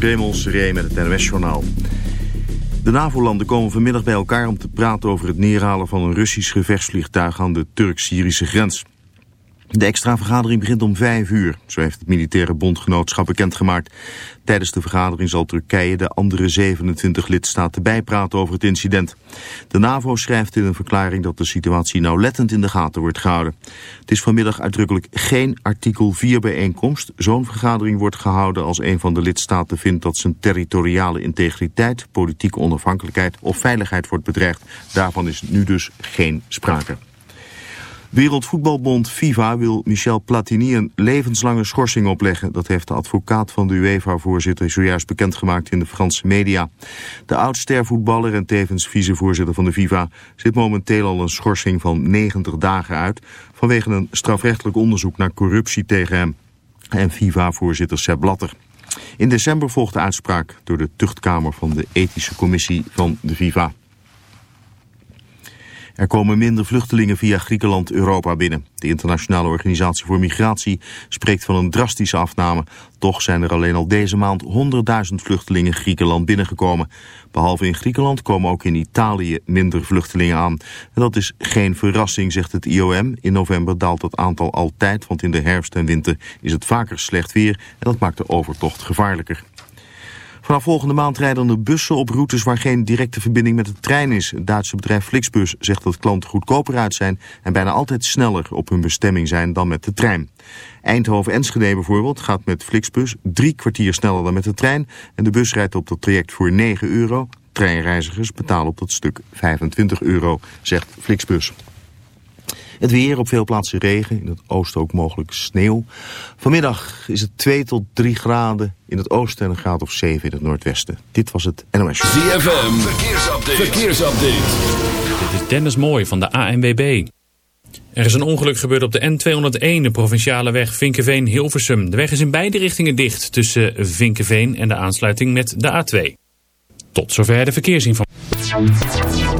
Raymond Seré met het NOS-journaal. De NAVO-landen komen vanmiddag bij elkaar om te praten over het neerhalen van een Russisch gevechtsvliegtuig aan de Turk-Syrische grens. De extra vergadering begint om vijf uur, zo heeft het militaire bondgenootschap bekendgemaakt. Tijdens de vergadering zal Turkije de andere 27 lidstaten bijpraten over het incident. De NAVO schrijft in een verklaring dat de situatie nauwlettend in de gaten wordt gehouden. Het is vanmiddag uitdrukkelijk geen artikel 4 bijeenkomst. Zo'n vergadering wordt gehouden als een van de lidstaten vindt dat zijn territoriale integriteit, politieke onafhankelijkheid of veiligheid wordt bedreigd. Daarvan is nu dus geen sprake. Wereldvoetbalbond FIFA wil Michel Platini een levenslange schorsing opleggen. Dat heeft de advocaat van de UEFA-voorzitter zojuist bekendgemaakt in de Franse media. De oud-stervoetballer en tevens vicevoorzitter van de FIFA zit momenteel al een schorsing van 90 dagen uit... vanwege een strafrechtelijk onderzoek naar corruptie tegen hem en FIFA-voorzitter Sepp Blatter. In december volgt de uitspraak door de tuchtkamer van de ethische commissie van de FIFA. Er komen minder vluchtelingen via Griekenland Europa binnen. De Internationale Organisatie voor Migratie spreekt van een drastische afname. Toch zijn er alleen al deze maand 100.000 vluchtelingen Griekenland binnengekomen. Behalve in Griekenland komen ook in Italië minder vluchtelingen aan. En dat is geen verrassing, zegt het IOM. In november daalt het aantal altijd, want in de herfst en winter is het vaker slecht weer. En dat maakt de overtocht gevaarlijker. Vanaf volgende maand rijden er bussen op routes waar geen directe verbinding met de trein is. Het Duitse bedrijf Flixbus zegt dat klanten goedkoper uit zijn en bijna altijd sneller op hun bestemming zijn dan met de trein. Eindhoven-Enschede bijvoorbeeld gaat met Flixbus drie kwartier sneller dan met de trein en de bus rijdt op dat traject voor 9 euro. Treinreizigers betalen op dat stuk 25 euro, zegt Flixbus. Het weer op veel plaatsen regen, in het oosten ook mogelijk sneeuw. Vanmiddag is het 2 tot 3 graden in het oosten en een graad of 7 in het noordwesten. Dit was het NOS. ZFM, verkeersupdate. verkeersupdate. Dit is Dennis Mooi van de ANWB. Er is een ongeluk gebeurd op de N201, de provinciale weg Vinkenveen-Hilversum. De weg is in beide richtingen dicht tussen Vinkenveen en de aansluiting met de A2. Tot zover de verkeersinformatie.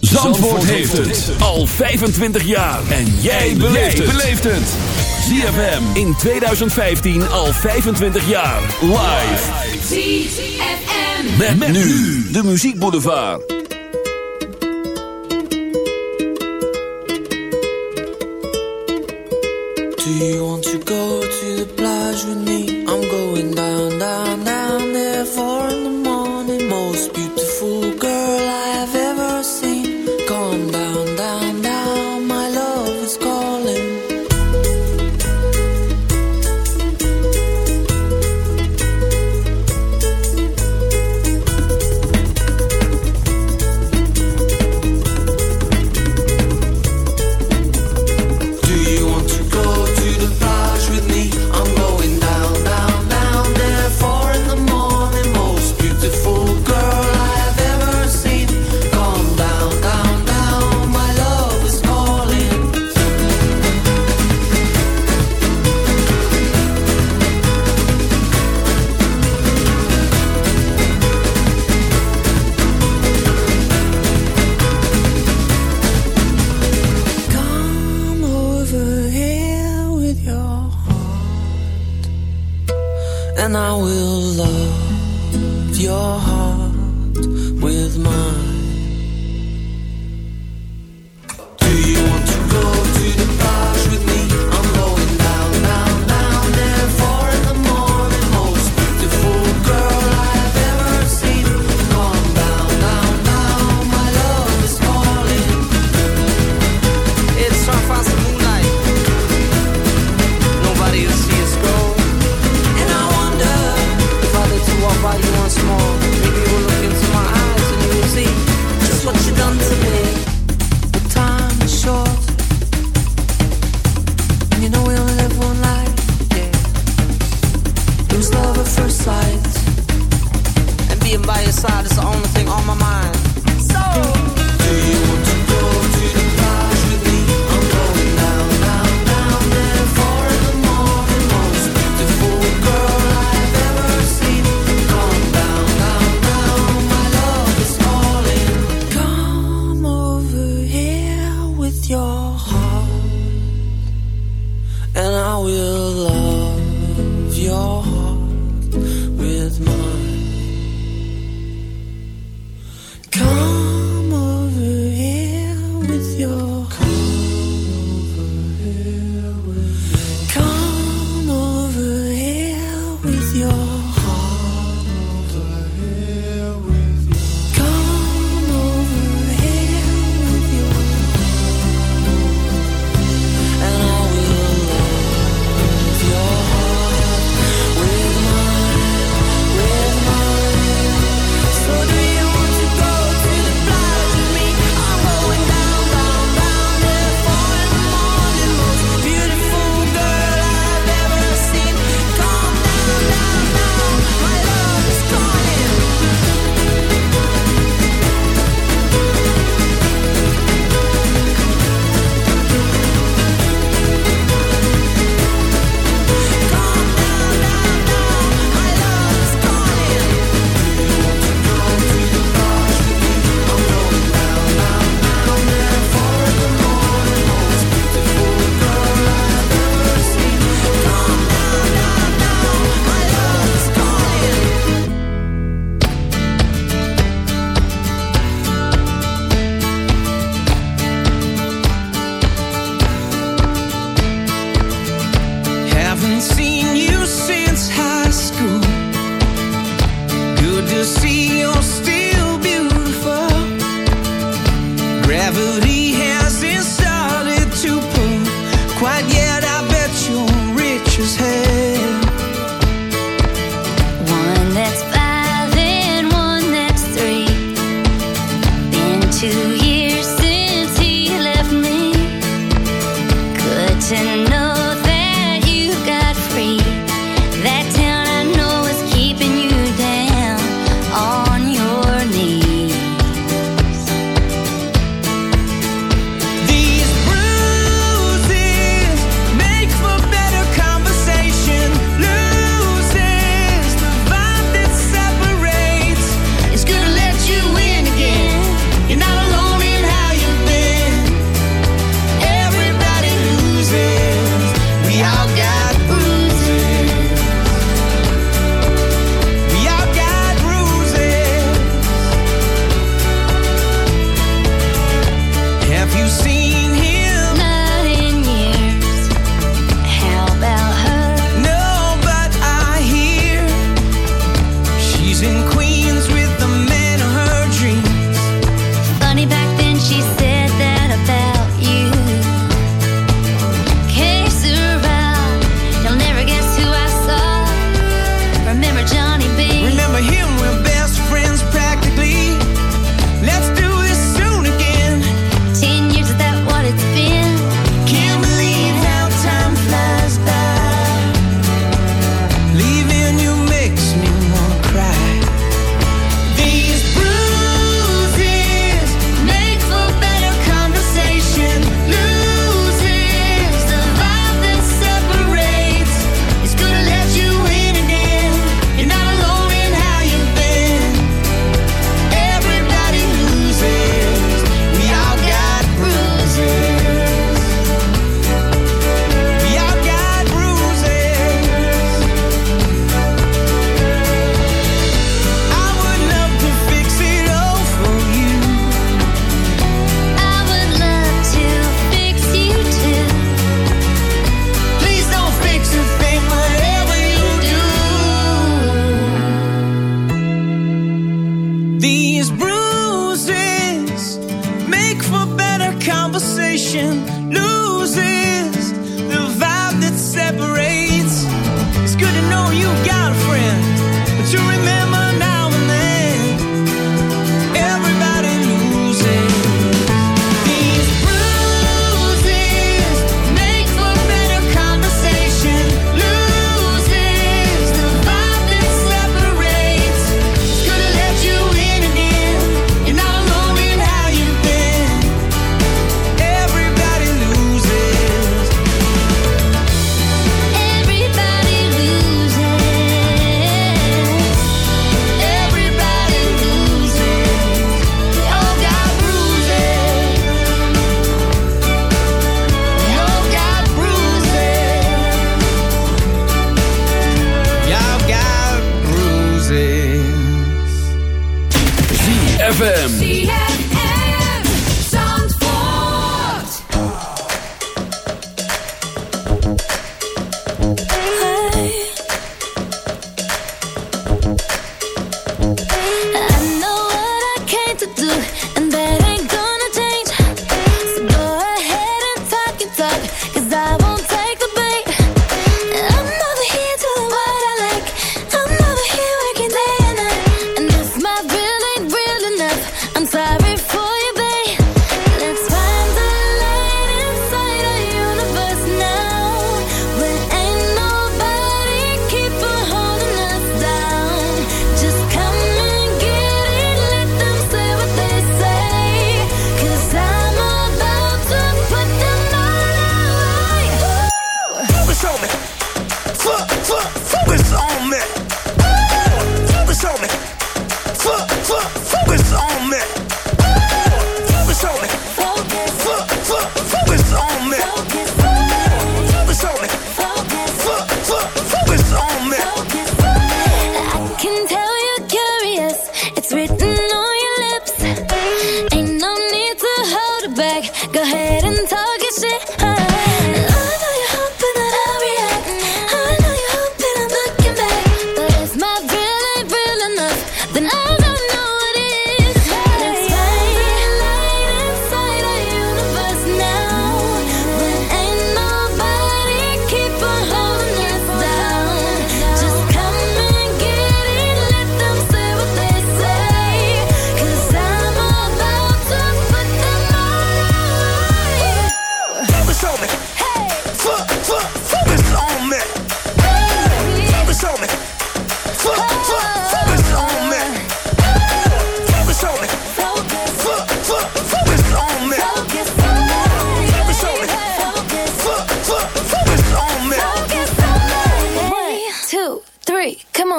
Zandvoort, heeft het al 25 jaar. En jij beleeft het. ZFM in 2015 al 25 jaar. Live. ZFM. Met, met nu de muziekboulevard. Do you want to go to the plage with me? I'm going down,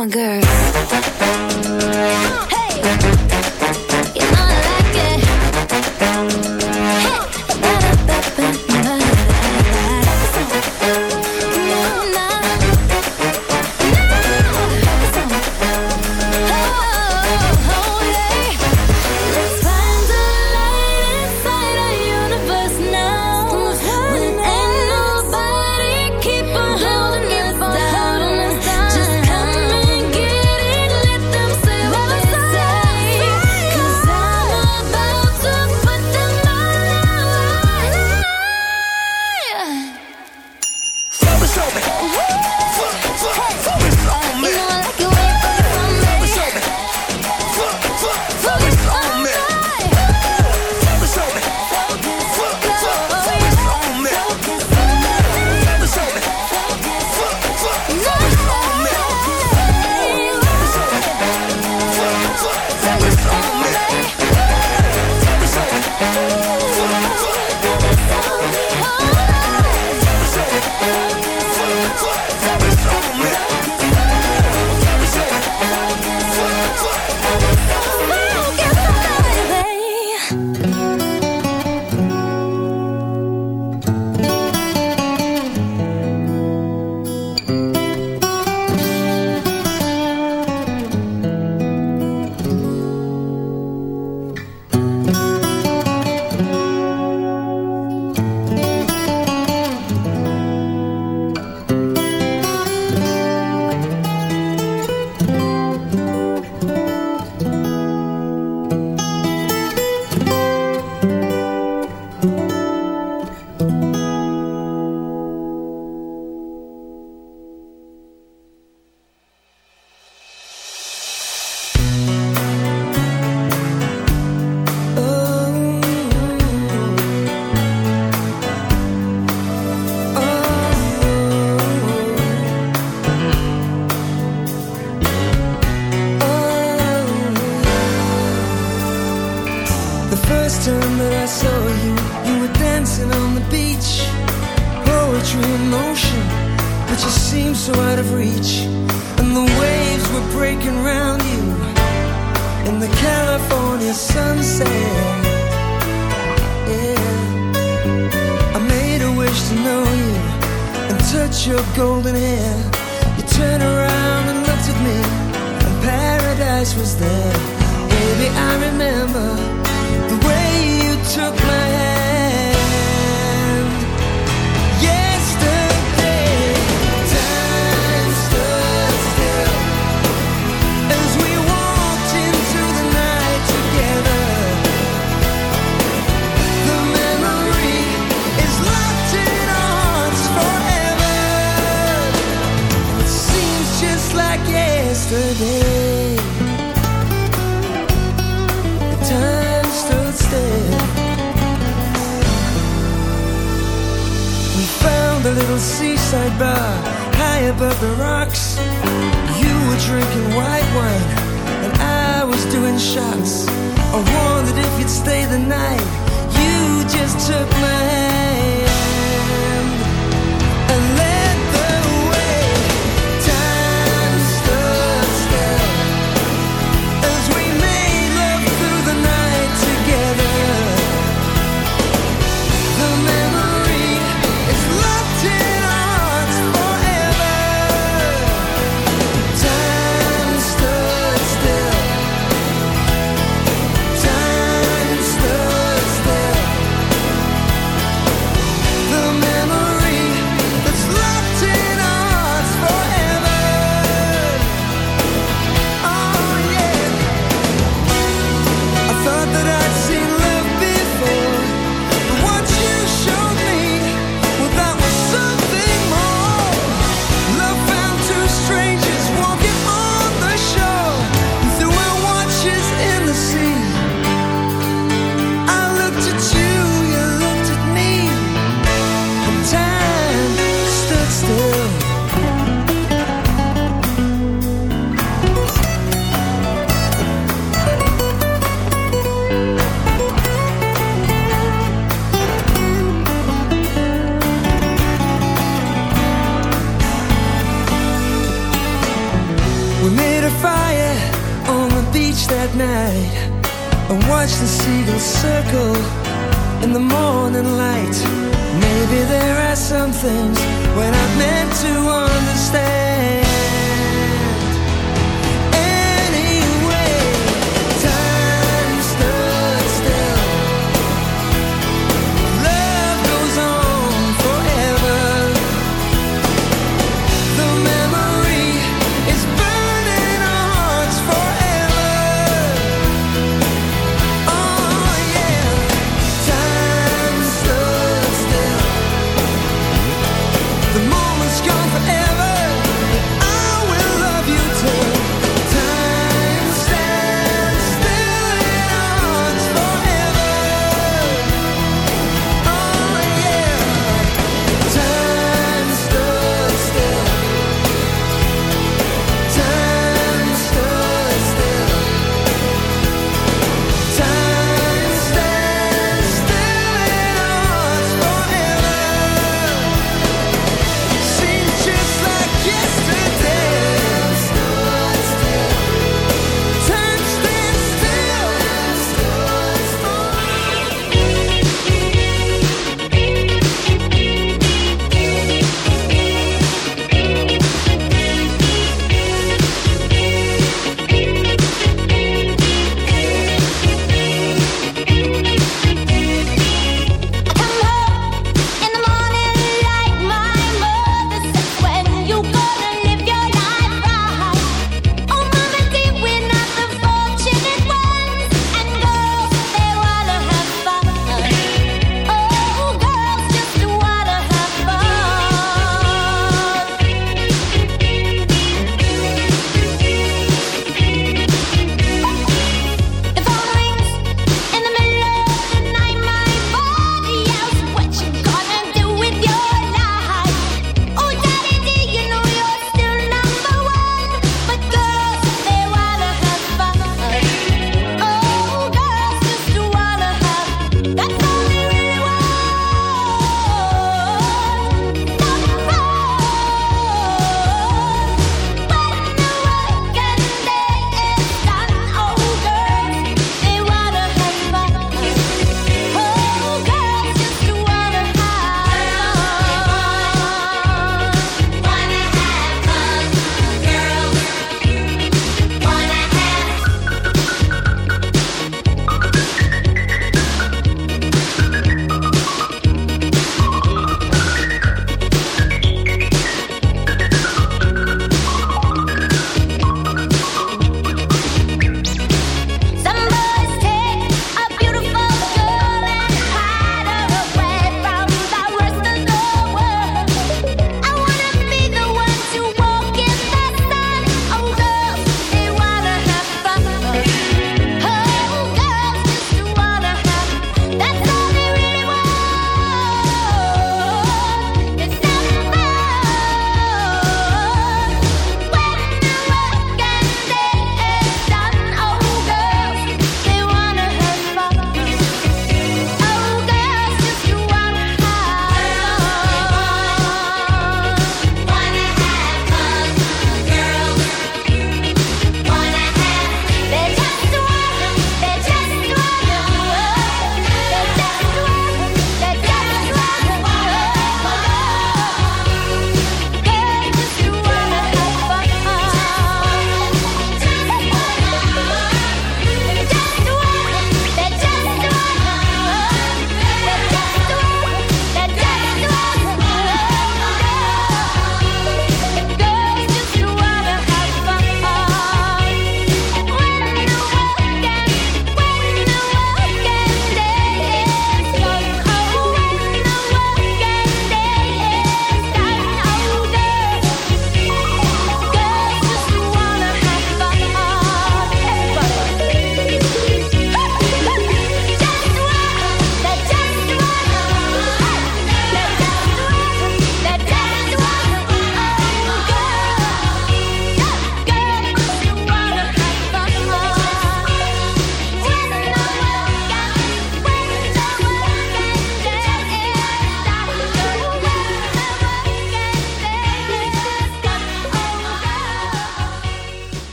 on, girl.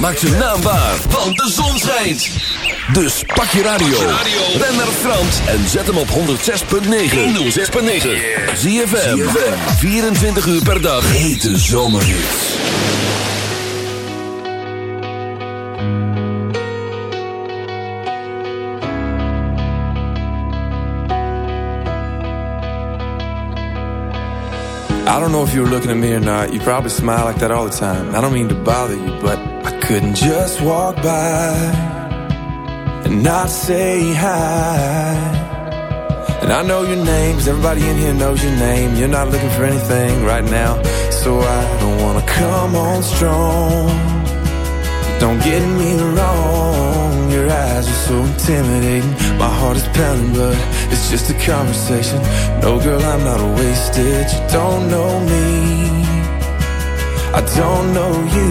Maakt zijn naam waar, want de zon schijnt. Dus pak je radio, ren naar Frans en zet hem op 106.9. 106.9. ZFM, 24 uur per dag. Hete zomerhits. I don't know if you were looking at me or not. You probably smile like that all the time. I don't mean to bother you, but couldn't just walk by and not say hi. And I know your name, 'cause everybody in here knows your name. You're not looking for anything right now, so I don't wanna come on strong. Don't get me wrong, your eyes are so intimidating. My heart is pounding, but it's just a conversation. No, girl, I'm not a wasted. You don't know me, I don't know you,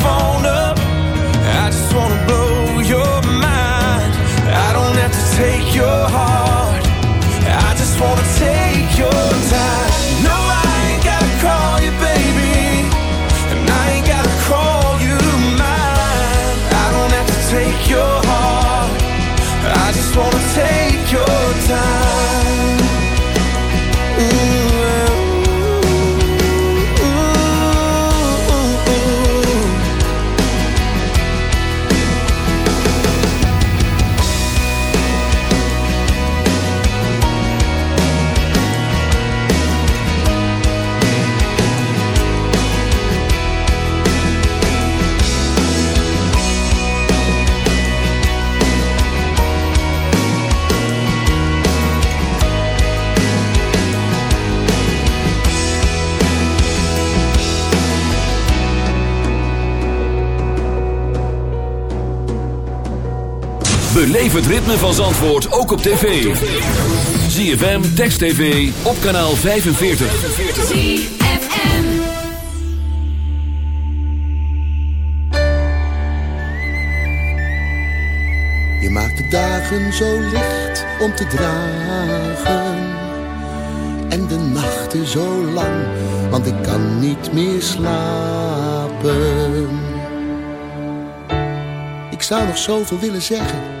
Beleef het ritme van Zandvoort ook op tv. ZFM, Text TV, op kanaal 45. Je maakt de dagen zo licht om te dragen. En de nachten zo lang, want ik kan niet meer slapen. Ik zou nog zoveel willen zeggen,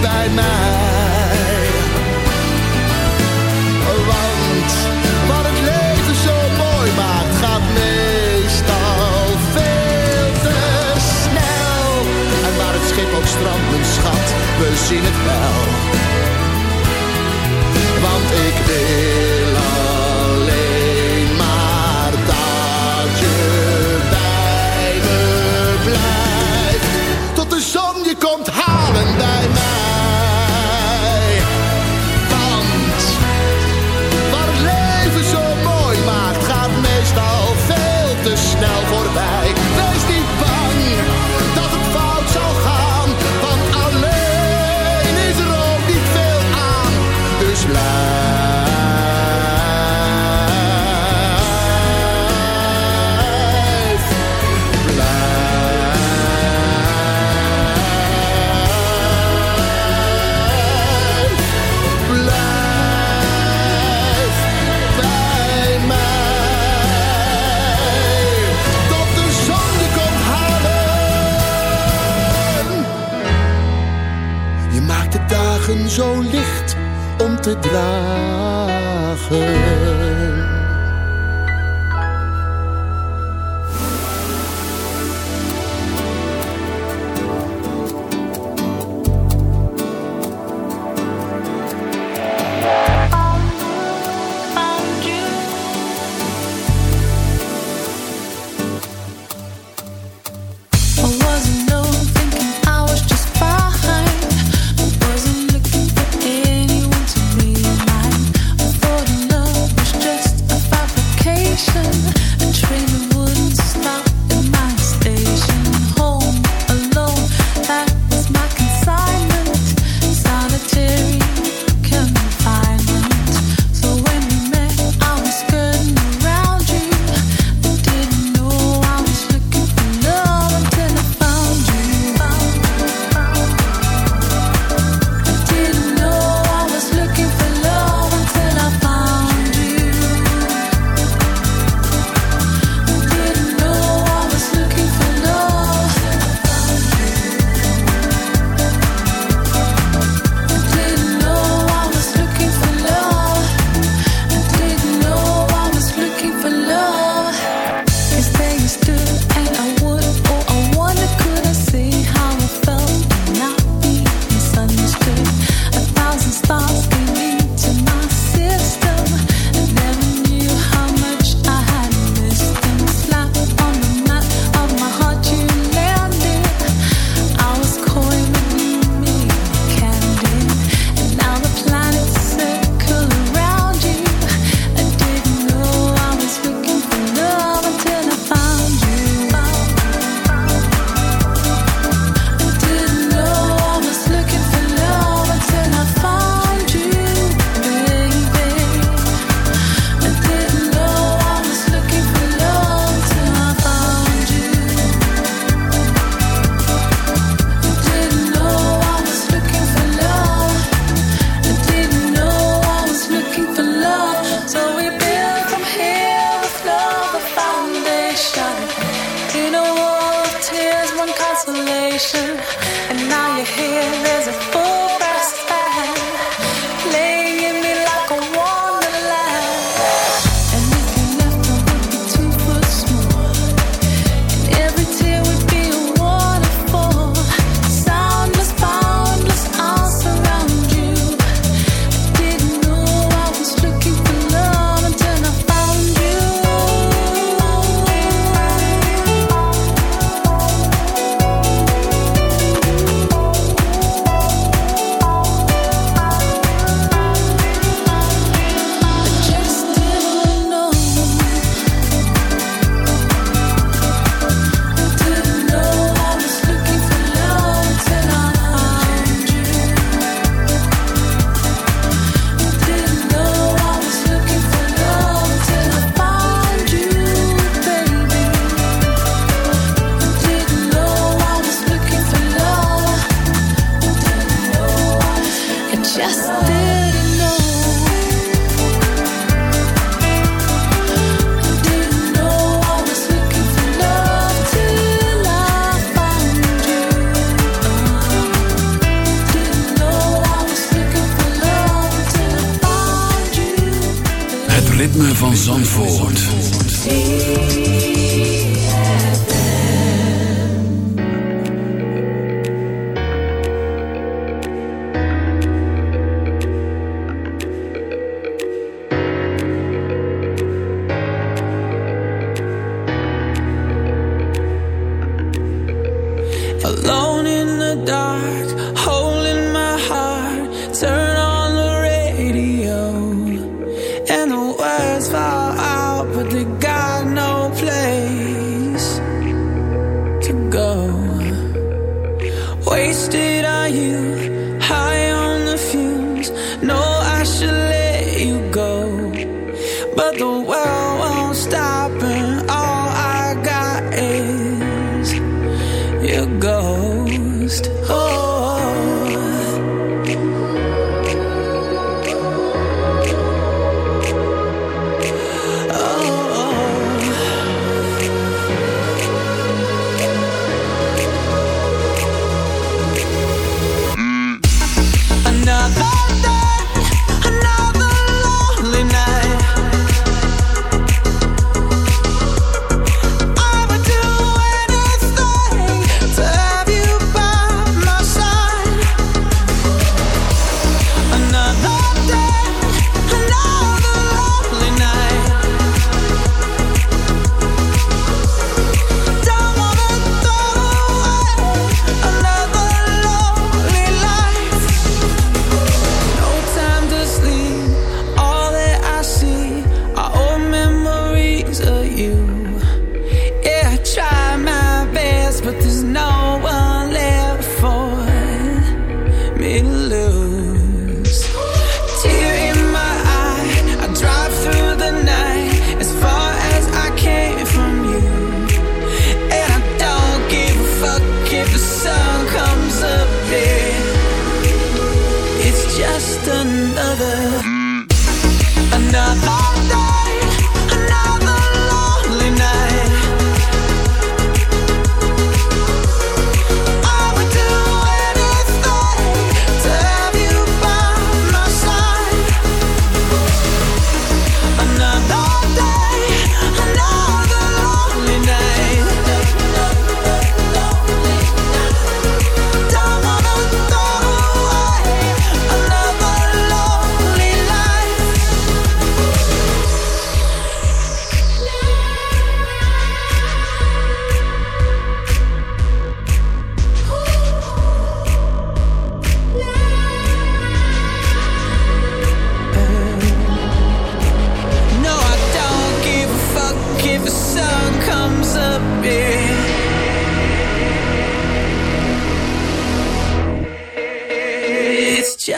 bij mij. Want wat het leven zo mooi maakt, gaat meestal veel te snel. En waar het schip ook strandt, mijn schat, we zien het wel. Want ik wil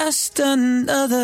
just another,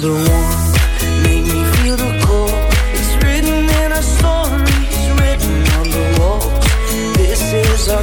The make me feel the cold. It's written in our stories, written on the. This is our